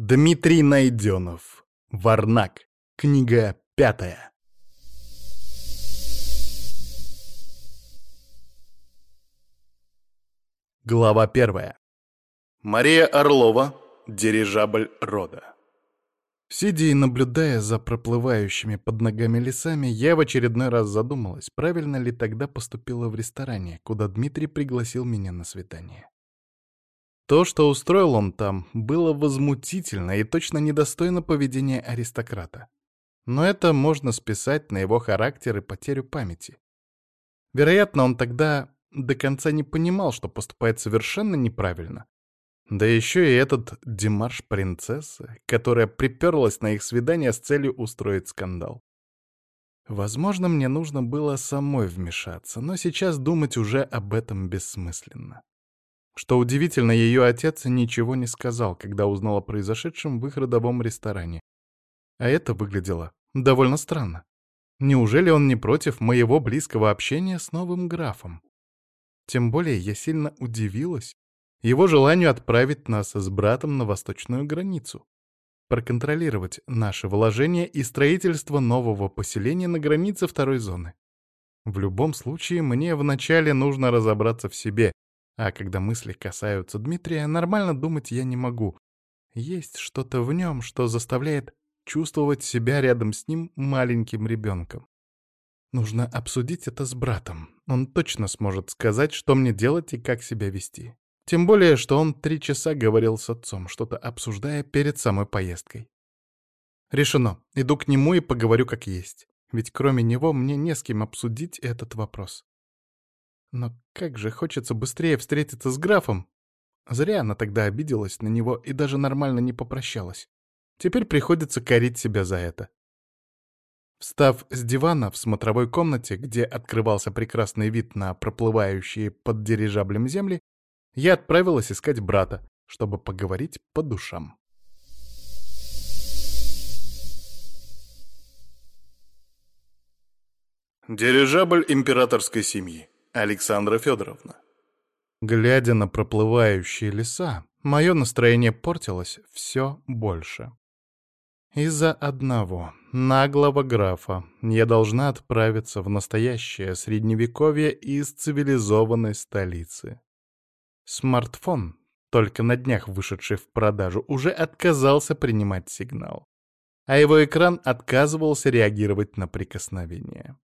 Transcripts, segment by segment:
Дмитрий Найденов. Варнак. Книга пятая. Глава первая. Мария Орлова. Дирижабль рода. Сидя и наблюдая за проплывающими под ногами лесами, я в очередной раз задумалась, правильно ли тогда поступила в ресторане, куда Дмитрий пригласил меня на свидание. То, что устроил он там, было возмутительно и точно недостойно поведения аристократа. Но это можно списать на его характер и потерю памяти. Вероятно, он тогда до конца не понимал, что поступает совершенно неправильно, да еще и этот демарш принцессы, которая приперлась на их свидание с целью устроить скандал. Возможно, мне нужно было самой вмешаться, но сейчас думать уже об этом бессмысленно. Что удивительно, ее отец ничего не сказал, когда узнал о произошедшем в их родовом ресторане. А это выглядело довольно странно. Неужели он не против моего близкого общения с новым графом? Тем более я сильно удивилась, его желанию отправить нас с братом на восточную границу, проконтролировать наши вложения и строительство нового поселения на границе второй зоны. В любом случае, мне вначале нужно разобраться в себе, а когда мысли касаются Дмитрия, нормально думать я не могу. Есть что-то в нем, что заставляет чувствовать себя рядом с ним маленьким ребенком. Нужно обсудить это с братом. Он точно сможет сказать, что мне делать и как себя вести. Тем более, что он три часа говорил с отцом, что-то обсуждая перед самой поездкой. Решено. Иду к нему и поговорю как есть. Ведь кроме него мне не с кем обсудить этот вопрос. Но как же хочется быстрее встретиться с графом. Зря она тогда обиделась на него и даже нормально не попрощалась. Теперь приходится корить себя за это. Встав с дивана в смотровой комнате, где открывался прекрасный вид на проплывающие под дирижаблем земли, я отправилась искать брата, чтобы поговорить по душам. Дирижабль императорской семьи. Александра Федоровна. Глядя на проплывающие леса, мое настроение портилось все больше. Из-за одного, наглого графа, я должна отправиться в настоящее средневековье из цивилизованной столицы. Смартфон, только на днях вышедший в продажу, уже отказался принимать сигнал, а его экран отказывался реагировать на прикосновение.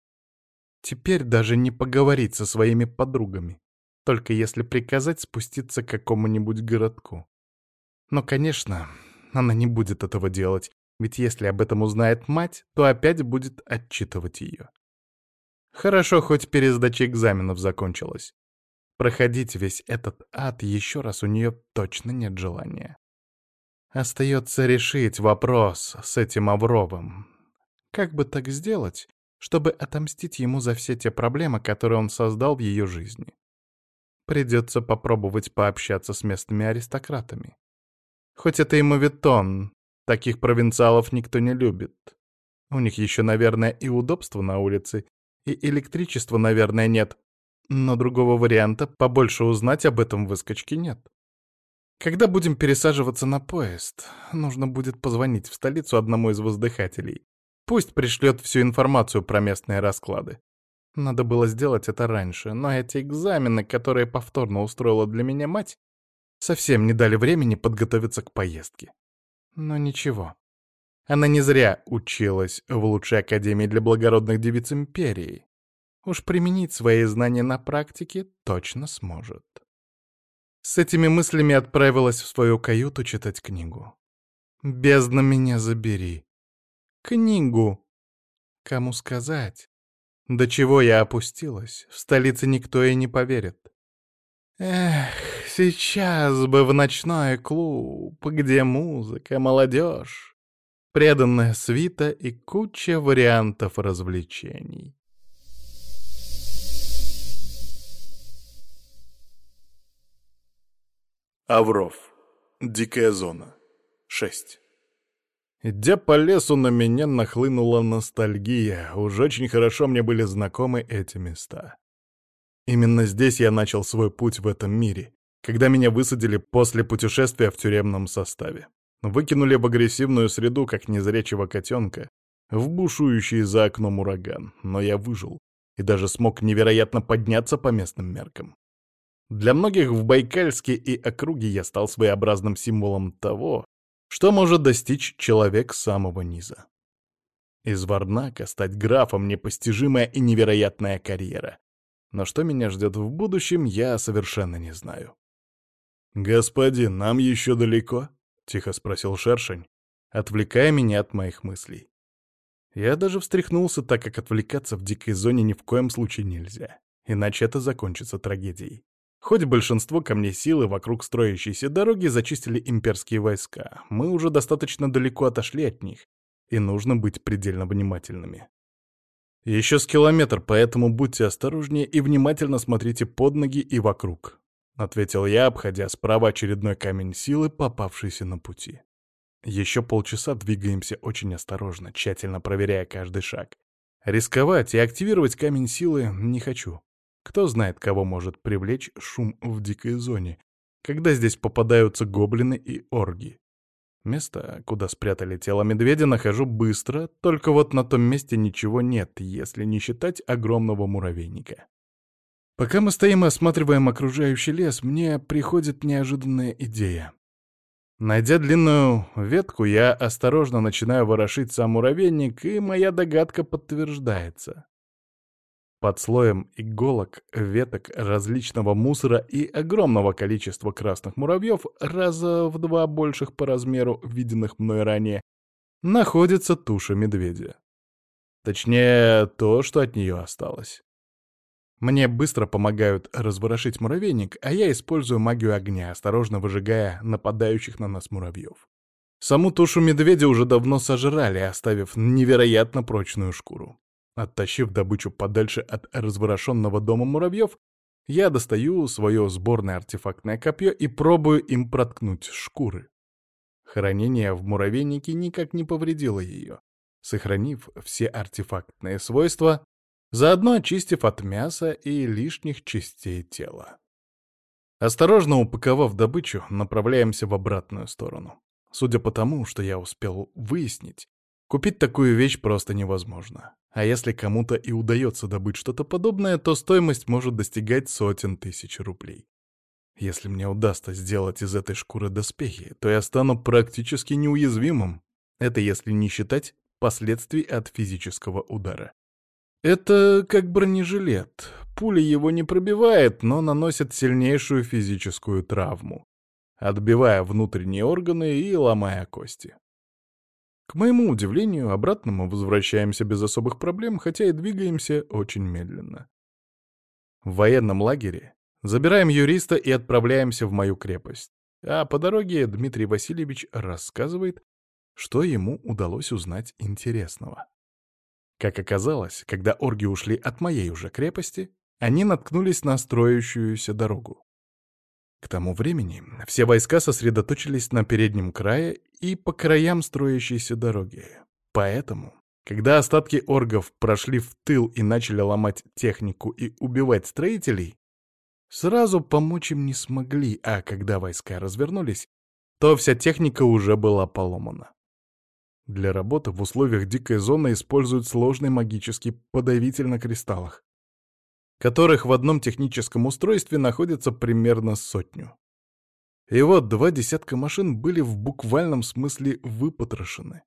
Теперь даже не поговорить со своими подругами, только если приказать спуститься к какому-нибудь городку. Но, конечно, она не будет этого делать, ведь если об этом узнает мать, то опять будет отчитывать ее. Хорошо, хоть пересдача экзаменов закончилась. Проходить весь этот ад еще раз у нее точно нет желания. Остается решить вопрос с этим Авровым. Как бы так сделать, чтобы отомстить ему за все те проблемы, которые он создал в ее жизни? Придется попробовать пообщаться с местными аристократами. Хоть это и мавитон, таких провинциалов никто не любит. У них еще, наверное, и удобства на улице, и электричества, наверное, нет, но другого варианта побольше узнать об этом выскочке нет. Когда будем пересаживаться на поезд, нужно будет позвонить в столицу одному из воздыхателей. Пусть пришлет всю информацию про местные расклады. Надо было сделать это раньше, но эти экзамены, которые повторно устроила для меня мать, совсем не дали времени подготовиться к поездке. Но ничего. Она не зря училась в лучшей академии для благородных девиц империи. Уж применить свои знания на практике точно сможет. С этими мыслями отправилась в свою каюту читать книгу. «Бездна меня забери». Книгу. Кому сказать? До чего я опустилась, в столице никто и не поверит. Эх, сейчас бы в ночной клуб, где музыка, молодежь, преданная свита и куча вариантов развлечений. Авров. Дикая зона. 6. Идя по лесу, на меня нахлынула ностальгия. Уж очень хорошо мне были знакомы эти места. Именно здесь я начал свой путь в этом мире, когда меня высадили после путешествия в тюремном составе. Выкинули в агрессивную среду, как незрячего котенка, в бушующий за окном ураган, но я выжил и даже смог невероятно подняться по местным меркам. Для многих в Байкальске и округе я стал своеобразным символом того, что может достичь человек самого низа. Из Варнака стать графом — непостижимая и невероятная карьера. Но что меня ждет в будущем, я совершенно не знаю. «Господин, нам еще далеко?» — тихо спросил Шершень, отвлекая меня от моих мыслей. Я даже встряхнулся, так как отвлекаться в дикой зоне ни в коем случае нельзя, иначе это закончится трагедией. Хоть большинство камней силы вокруг строящейся дороги зачистили имперские войска, мы уже достаточно далеко отошли от них, и нужно быть предельно внимательными. Еще с километр, поэтому будьте осторожнее и внимательно смотрите под ноги и вокруг, — ответил я, обходя справа очередной камень силы, попавшийся на пути. Еще полчаса двигаемся очень осторожно, тщательно проверяя каждый шаг. Рисковать и активировать камень силы не хочу. Кто знает, кого может привлечь шум в дикой зоне, когда здесь попадаются гоблины и орги. Место, куда спрятали тело медведя, нахожу быстро, только вот на том месте ничего нет, если не считать огромного муравейника. Пока мы стоим и осматриваем окружающий лес, мне приходит неожиданная идея. Найдя длинную ветку, я осторожно начинаю ворошить сам муравейник, и моя догадка подтверждается. Под слоем иголок, веток, различного мусора и огромного количества красных муравьев, раза в два больших по размеру, виденных мной ранее, находится туша медведя. Точнее, то, что от нее осталось. Мне быстро помогают разворошить муравейник, а я использую магию огня, осторожно выжигая нападающих на нас муравьев. Саму тушу медведя уже давно сожрали, оставив невероятно прочную шкуру. Оттащив добычу подальше от разворошенного дома муравьев, я достаю свое сборное артефактное копье и пробую им проткнуть шкуры. Хранение в муравейнике никак не повредило ее, сохранив все артефактные свойства, заодно очистив от мяса и лишних частей тела. Осторожно упаковав добычу, направляемся в обратную сторону. Судя по тому, что я успел выяснить, Купить такую вещь просто невозможно. А если кому-то и удается добыть что-то подобное, то стоимость может достигать сотен тысяч рублей. Если мне удастся сделать из этой шкуры доспехи, то я стану практически неуязвимым. Это если не считать последствий от физического удара. Это как бронежилет. Пуля его не пробивает, но наносит сильнейшую физическую травму, отбивая внутренние органы и ломая кости. К моему удивлению, обратно мы возвращаемся без особых проблем, хотя и двигаемся очень медленно. В военном лагере забираем юриста и отправляемся в мою крепость. А по дороге Дмитрий Васильевич рассказывает, что ему удалось узнать интересного. Как оказалось, когда орги ушли от моей уже крепости, они наткнулись на строящуюся дорогу. К тому времени все войска сосредоточились на переднем крае и по краям строящейся дороги. Поэтому, когда остатки оргов прошли в тыл и начали ломать технику и убивать строителей, сразу помочь им не смогли, а когда войска развернулись, то вся техника уже была поломана. Для работы в условиях дикой зоны используют сложный магический подавитель на кристаллах, которых в одном техническом устройстве находится примерно сотню. И вот два десятка машин были в буквальном смысле выпотрошены.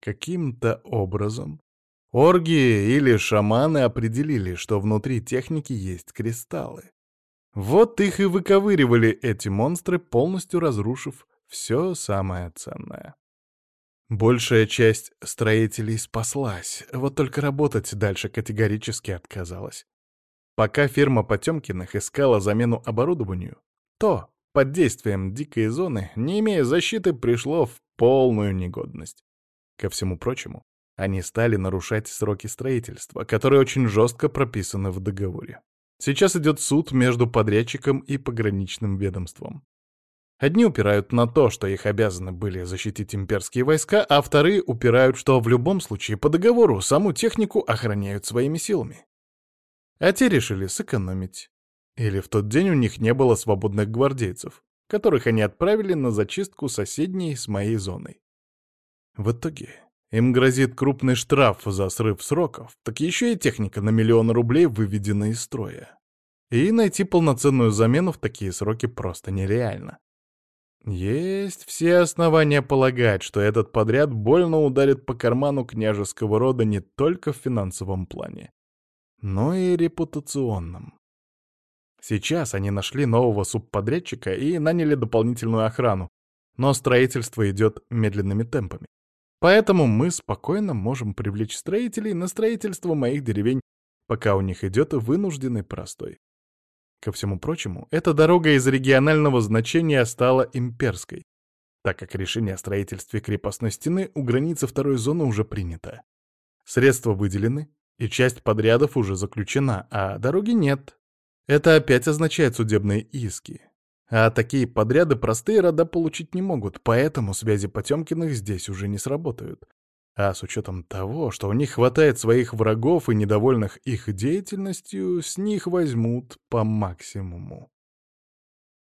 Каким-то образом орги или шаманы определили, что внутри техники есть кристаллы. Вот их и выковыривали эти монстры, полностью разрушив все самое ценное. Большая часть строителей спаслась, вот только работать дальше категорически отказалась. Пока фирма Потемкиных искала замену оборудованию, то, под действием дикой зоны, не имея защиты, пришло в полную негодность. Ко всему прочему, они стали нарушать сроки строительства, которые очень жестко прописаны в договоре. Сейчас идет суд между подрядчиком и пограничным ведомством. Одни упирают на то, что их обязаны были защитить имперские войска, а вторые упирают, что в любом случае по договору саму технику охраняют своими силами. А те решили сэкономить. Или в тот день у них не было свободных гвардейцев. которых они отправили на зачистку соседней с моей зоной. В итоге им грозит крупный штраф за срыв сроков, так еще и техника на миллион рублей выведена из строя. И найти полноценную замену в такие сроки просто нереально. Есть все основания полагать, что этот подряд больно ударит по карману княжеского рода не только в финансовом плане, но и репутационном. Сейчас они нашли нового субподрядчика и наняли дополнительную охрану, но строительство идет медленными темпами. Поэтому мы спокойно можем привлечь строителей на строительство моих деревень, пока у них идет вынужденный простой. Ко всему прочему, эта дорога из регионального значения стала имперской, так как решение о строительстве крепостной стены у границы второй зоны уже принято. Средства выделены, и часть подрядов уже заключена, а дороги нет. Это опять означает судебные иски. А такие подряды простые рода получить не могут, поэтому связи Потемкиных здесь уже не сработают. А с учетом того, что у них хватает своих врагов и недовольных их деятельностью, с них возьмут по максимуму.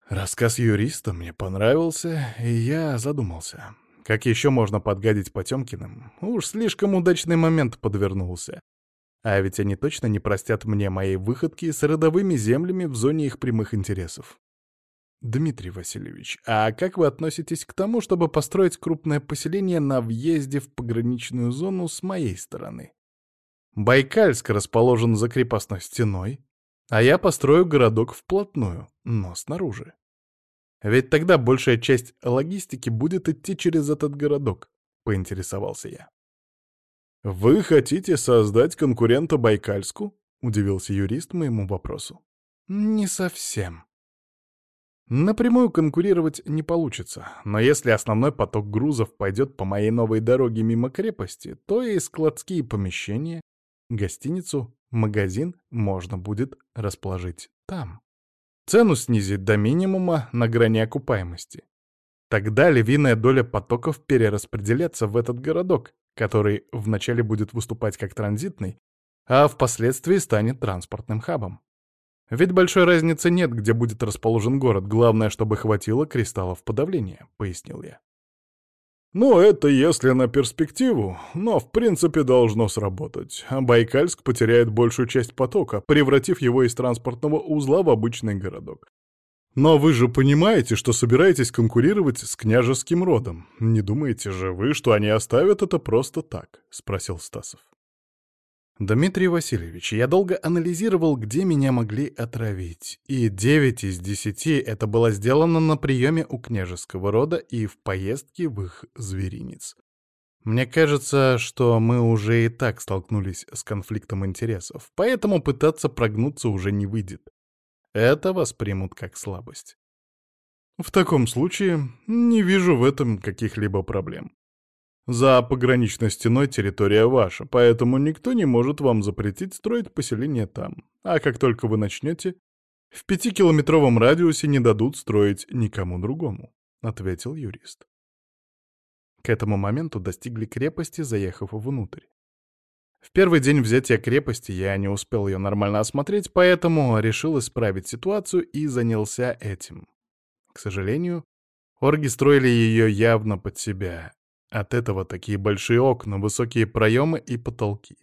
Рассказ юриста мне понравился, и я задумался. Как еще можно подгадить Потемкиным? Уж слишком удачный момент подвернулся. А ведь они точно не простят мне моей выходки с родовыми землями в зоне их прямых интересов. Дмитрий Васильевич, а как вы относитесь к тому, чтобы построить крупное поселение на въезде в пограничную зону с моей стороны? Байкальск расположен за крепостной стеной, а я построю городок вплотную, но снаружи. Ведь тогда большая часть логистики будет идти через этот городок, поинтересовался я. «Вы хотите создать конкурента Байкальску?» — удивился юрист моему вопросу. «Не совсем», Напрямую конкурировать не получится, но если основной поток грузов пойдет по моей новой дороге мимо крепости, то и складские помещения, гостиницу, магазин можно будет расположить там. Цену снизить до минимума на грани окупаемости. Тогда львиная доля потоков перераспределяться в этот городок, который вначале будет выступать как транзитный, а впоследствии станет транспортным хабом. Ведь большой разницы нет, где будет расположен город, главное, чтобы хватило кристаллов подавления, пояснил я. Ну, это если на перспективу, но в принципе должно сработать. А Байкальск потеряет большую часть потока, превратив его из транспортного узла в обычный городок. Но вы же понимаете, что собираетесь конкурировать с княжеским родом. Не думаете же вы, что они оставят это просто так? Спросил Стасов. Дмитрий Васильевич, я долго анализировал, где меня могли отравить, и девять из десяти это было сделано на приеме у княжеского рода и в поездке в их зверинец. Мне кажется, что мы уже и так столкнулись с конфликтом интересов, поэтому пытаться прогнуться уже не выйдет. Это воспримут как слабость. В таком случае не вижу в этом каких-либо проблем. За пограничной стеной территория ваша, поэтому никто не может вам запретить строить поселение там. А как только вы начнете, в пятикилометровом радиусе не дадут строить никому другому», — ответил юрист. К этому моменту достигли крепости, заехав внутрь. В первый день взятия крепости я не успел ее нормально осмотреть, поэтому решил исправить ситуацию и занялся этим. К сожалению, орги строили ее явно под себя, от этого такие большие окна, высокие проемы и потолки.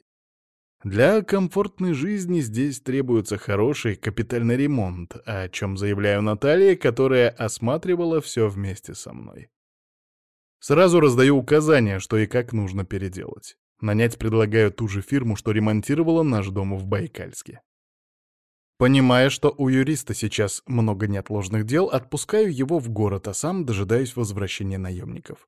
Для комфортной жизни здесь требуется хороший капитальный ремонт, о чем заявляю Наталье, которая осматривала все вместе со мной. Сразу раздаю указания, что и как нужно переделать. Нанять предлагаю ту же фирму, что ремонтировала наш дом в Байкальске. Понимая, что у юриста сейчас много неотложных дел, отпускаю его в город, а сам дожидаюсь возвращения наемников.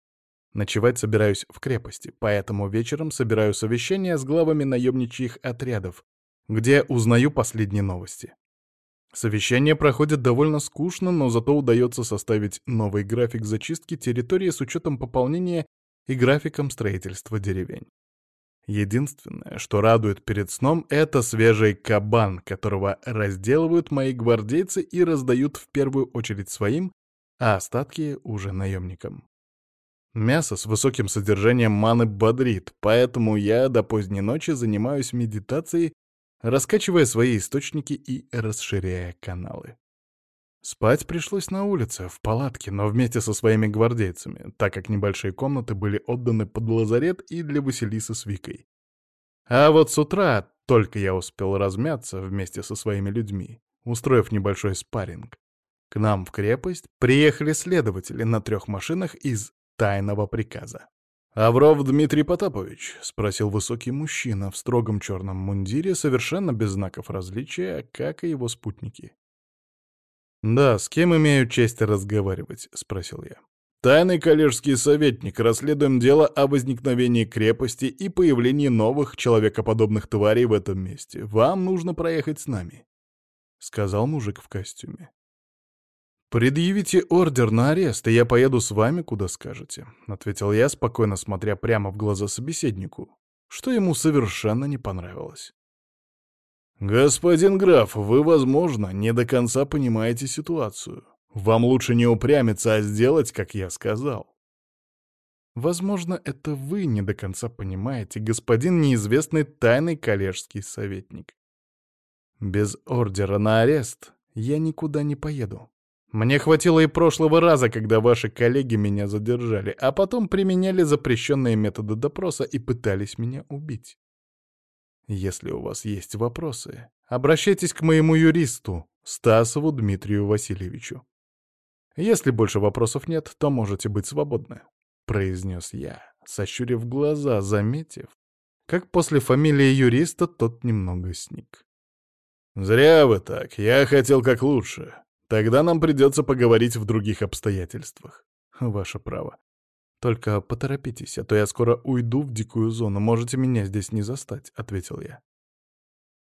Ночевать собираюсь в крепости, поэтому вечером собираю совещание с главами наемничьих отрядов, где узнаю последние новости. Совещание проходит довольно скучно, но зато удается составить новый график зачистки территории с учетом пополнения и графиком строительства деревень. Единственное, что радует перед сном, это свежий кабан, которого разделывают мои гвардейцы и раздают в первую очередь своим, а остатки уже наемникам. Мясо с высоким содержанием маны бодрит, поэтому я до поздней ночи занимаюсь медитацией, раскачивая свои источники и расширяя каналы. Спать пришлось на улице, в палатке, но вместе со своими гвардейцами, так как небольшие комнаты были отданы под лазарет и для Василисы с Викой. А вот с утра только я успел размяться вместе со своими людьми, устроив небольшой спарринг. К нам в крепость приехали следователи на трех машинах из тайного приказа. «Авров Дмитрий Потапович?» — спросил высокий мужчина в строгом черном мундире, совершенно без знаков различия, как и его спутники. «Да, с кем имею честь разговаривать?» — спросил я. «Тайный коллежский советник. Расследуем дело о возникновении крепости и появлении новых человекоподобных тварей в этом месте. Вам нужно проехать с нами», — сказал мужик в костюме. «Предъявите ордер на арест, и я поеду с вами, куда скажете», — ответил я, спокойно смотря прямо в глаза собеседнику, что ему совершенно не понравилось. «Господин граф, вы, возможно, не до конца понимаете ситуацию. Вам лучше не упрямиться, а сделать, как я сказал». «Возможно, это вы не до конца понимаете, господин неизвестный тайный коллежский советник. Без ордера на арест я никуда не поеду. Мне хватило и прошлого раза, когда ваши коллеги меня задержали, а потом применяли запрещенные методы допроса и пытались меня убить. Если у вас есть вопросы, обращайтесь к моему юристу, Стасову Дмитрию Васильевичу. Если больше вопросов нет, то можете быть свободны, — произнес я, сощурив глаза, заметив, как после фамилии юриста тот немного сник. «Зря вы так, я хотел как лучше. Тогда нам придется поговорить в других обстоятельствах. Ваше право. «Только поторопитесь, а то я скоро уйду в дикую зону, можете меня здесь не застать», — ответил я.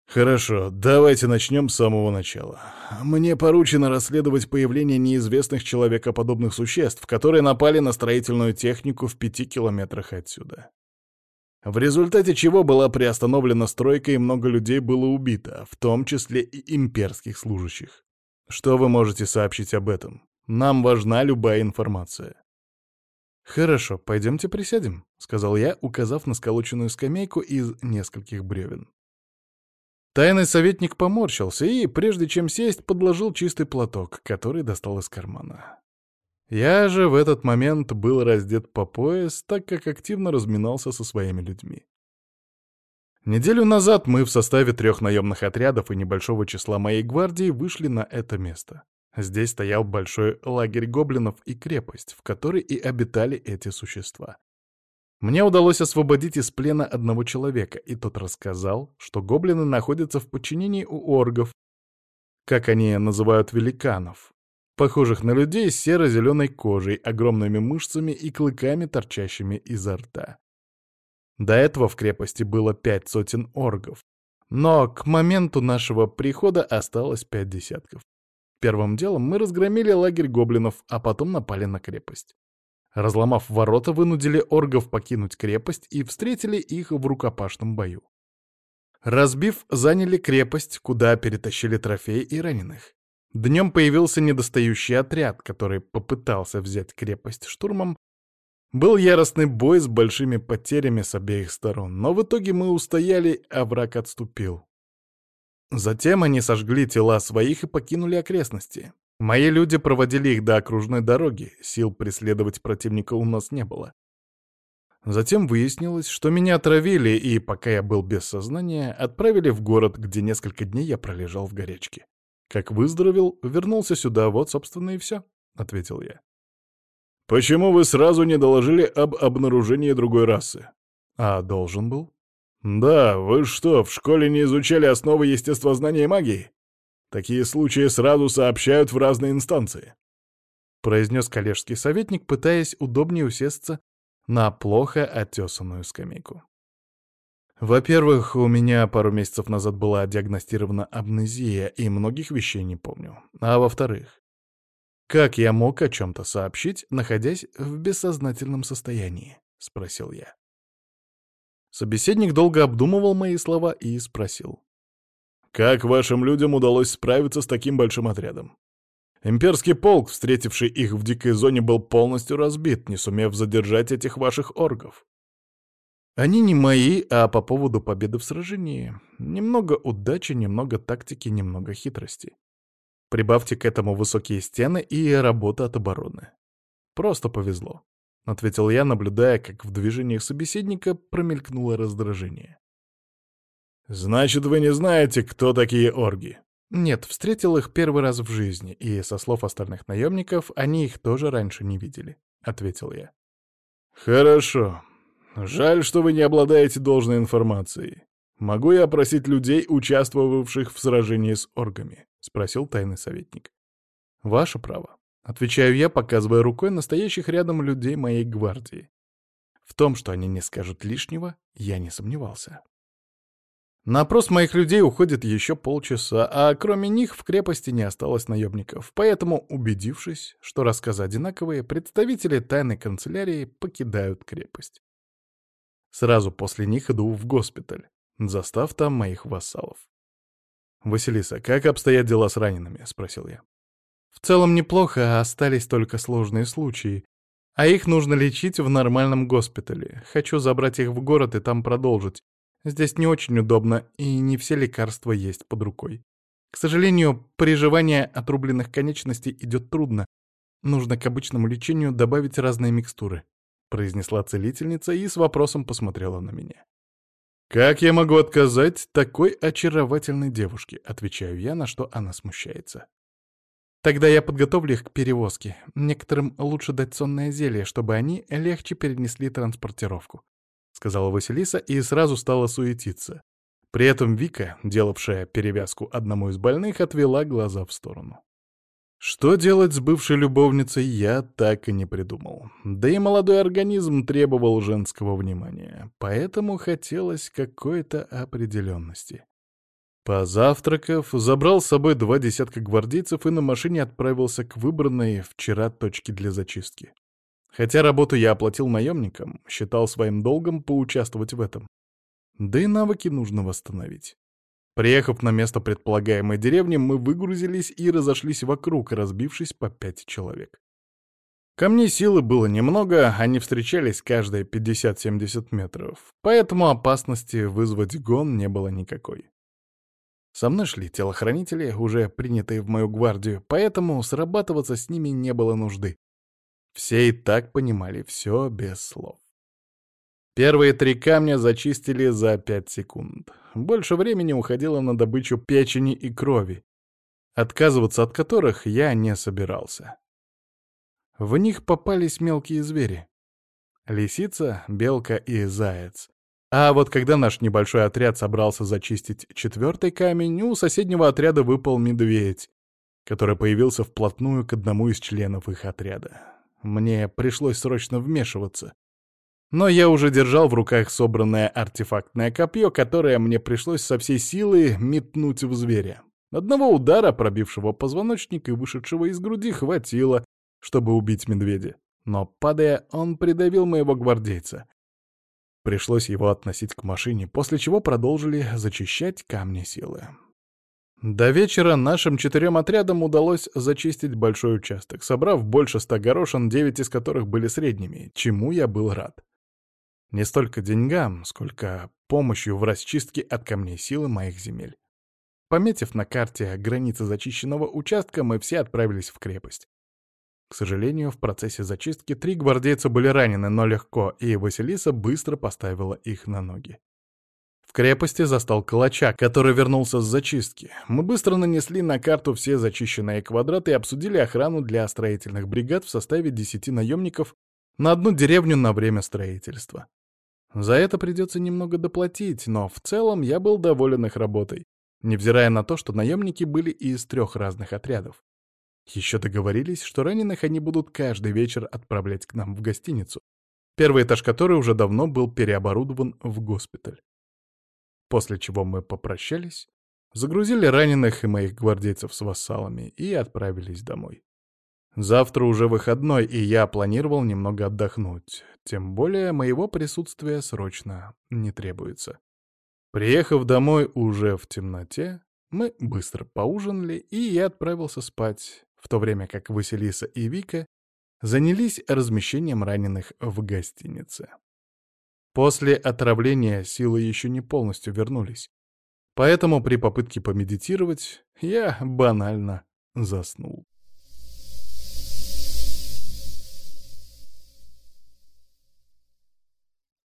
«Хорошо, давайте начнем с самого начала. Мне поручено расследовать появление неизвестных человекоподобных существ, которые напали на строительную технику в пяти километрах отсюда. В результате чего была приостановлена стройка и много людей было убито, в том числе и имперских служащих. Что вы можете сообщить об этом? Нам важна любая информация. «Хорошо, пойдемте присядем», — сказал я, указав на сколоченную скамейку из нескольких бревен. Тайный советник поморщился и, прежде чем сесть, подложил чистый платок, который достал из кармана. Я же в этот момент был раздет по пояс, так как активно разминался со своими людьми. Неделю назад мы в составе трех наемных отрядов и небольшого числа моей гвардии вышли на это место. Здесь стоял большой лагерь гоблинов и крепость, в которой и обитали эти существа. Мне удалось освободить из плена одного человека, и тот рассказал, что гоблины находятся в подчинении у оргов, как они называют великанов, похожих на людей с серо-зеленой кожей, огромными мышцами и клыками, торчащими изо рта. До этого в крепости было пять сотен оргов, но к моменту нашего прихода осталось пять десятков. Первым делом мы разгромили лагерь гоблинов, а потом напали на крепость. Разломав ворота, вынудили оргов покинуть крепость и встретили их в рукопашном бою. Разбив, заняли крепость, куда перетащили трофеи и раненых. Днем появился недостающий отряд, который попытался взять крепость штурмом. Был яростный бой с большими потерями с обеих сторон, но в итоге мы устояли, а враг отступил. Затем они сожгли тела своих и покинули окрестности. Мои люди проводили их до окружной дороги, сил преследовать противника у нас не было. Затем выяснилось, что меня отравили, и, пока я был без сознания, отправили в город, где несколько дней я пролежал в горячке. Как выздоровел, вернулся сюда, вот, собственно, и все, — ответил я. «Почему вы сразу не доложили об обнаружении другой расы?» «А должен был?» «Да, вы что, в школе не изучали основы естествознания и магии? Такие случаи сразу сообщают в разные инстанции», — произнес коллежский советник, пытаясь удобнее усесться на плохо оттесанную скамейку. Во-первых, у меня пару месяцев назад была диагностирована амнезия, и многих вещей не помню. А во-вторых, как я мог о чем-то сообщить, находясь в бессознательном состоянии? — спросил я. Собеседник долго обдумывал мои слова и спросил. «Как вашим людям удалось справиться с таким большим отрядом?» Имперский полк, встретивший их в дикой зоне, был полностью разбит, не сумев задержать этих ваших оргов. Они не мои, а по поводу победы в сражении. Немного удачи, немного тактики, немного хитрости. Прибавьте к этому высокие стены и работа от обороны. Просто повезло, — ответил я, наблюдая, как в движениях собеседника промелькнуло раздражение. «Значит, вы не знаете, кто такие орги?» «Нет, встретил их первый раз в жизни, и, со слов остальных наемников, они их тоже раньше не видели», — ответил я. «Хорошо. Жаль, что вы не обладаете должной информацией. Могу я опросить людей, участвовавших в сражении с оргами?» — спросил тайный советник. «Ваше право», — отвечаю я, показывая рукой настоящих рядом людей моей гвардии. В том, что они не скажут лишнего, я не сомневался. На опрос моих людей уходит еще полчаса, а кроме них в крепости не осталось наемников, поэтому, убедившись, что рассказы одинаковые, представители тайной канцелярии покидают крепость. Сразу после них иду в госпиталь, застав там моих вассалов. «Василиса, как обстоят дела с ранеными?» — спросил я. «В целом неплохо, а остались только сложные случаи, а их нужно лечить в нормальном госпитале. Хочу забрать их в город и там продолжить, Здесь не очень удобно, и не все лекарства есть под рукой. К сожалению, приживание отрубленных конечностей идет трудно. Нужно к обычному лечению добавить разные микстуры», — произнесла целительница и с вопросом посмотрела на меня. «Как я могу отказать такой очаровательной девушке?» — отвечаю я, на что она смущается. «Тогда я подготовлю их к перевозке. Некоторым лучше дать сонное зелье, чтобы они легче перенесли транспортировку. — сказала Василиса и сразу стала суетиться. При этом Вика, делавшая перевязку одному из больных, отвела глаза в сторону. Что делать с бывшей любовницей, я так и не придумал. Да и молодой организм требовал женского внимания, поэтому хотелось какой-то определенности. Позавтракав, забрал с собой два десятка гвардейцев и на машине отправился к выбранной вчера точке для зачистки. Хотя работу я оплатил наемникам, считал своим долгом поучаствовать в этом. Да и навыки нужно восстановить. Приехав на место предполагаемой деревни, мы выгрузились и разошлись вокруг, разбившись по пять человек. Камней силы было немного, они встречались каждые 50-70 метров, поэтому опасности вызвать гон не было никакой. Со мной шли телохранители, уже принятые в мою гвардию, поэтому срабатываться с ними не было нужды. Все и так понимали все без слов. Первые три камня зачистили за пять секунд. Больше времени уходило на добычу печени и крови, отказываться от которых я не собирался. В них попались мелкие звери. Лисица, белка и заяц. А вот когда наш небольшой отряд собрался зачистить четвертый камень, у соседнего отряда выпал медведь, который появился вплотную к одному из членов их отряда. Мне пришлось срочно вмешиваться. Но я уже держал в руках собранное артефактное копье, которое мне пришлось со всей силы метнуть в зверя. Одного удара, пробившего позвоночник и вышедшего из груди, хватило, чтобы убить медведя. Но, падая, он придавил моего гвардейца. Пришлось его относить к машине, после чего продолжили зачищать камни силы. До вечера нашим четырем отрядам удалось зачистить большой участок, собрав больше ста горошин, девять из которых были средними, чему я был рад. Не столько деньгам, сколько помощью в расчистке от камней силы моих земель. Пометив на карте границы зачищенного участка, мы все отправились в крепость. К сожалению, в процессе зачистки три гвардейца были ранены, но легко, и Василиса быстро поставила их на ноги. В крепости застал калача, который вернулся с зачистки. Мы быстро нанесли на карту все зачищенные квадраты и обсудили охрану для строительных бригад в составе 10 наемников на одну деревню на время строительства. За это придется немного доплатить, но в целом я был доволен их работой, невзирая на то, что наемники были из трех разных отрядов. Еще договорились, что раненых они будут каждый вечер отправлять к нам в гостиницу, первый этаж которой уже давно был переоборудован в госпиталь. После чего мы попрощались, загрузили раненых и моих гвардейцев с вассалами и отправились домой. Завтра уже выходной, и я планировал немного отдохнуть, тем более моего присутствия срочно не требуется. Приехав домой уже в темноте, мы быстро поужинали, и я отправился спать, в то время как Василиса и Вика занялись размещением раненых в гостинице. После отравления силы еще не полностью вернулись. Поэтому при попытке помедитировать я банально заснул.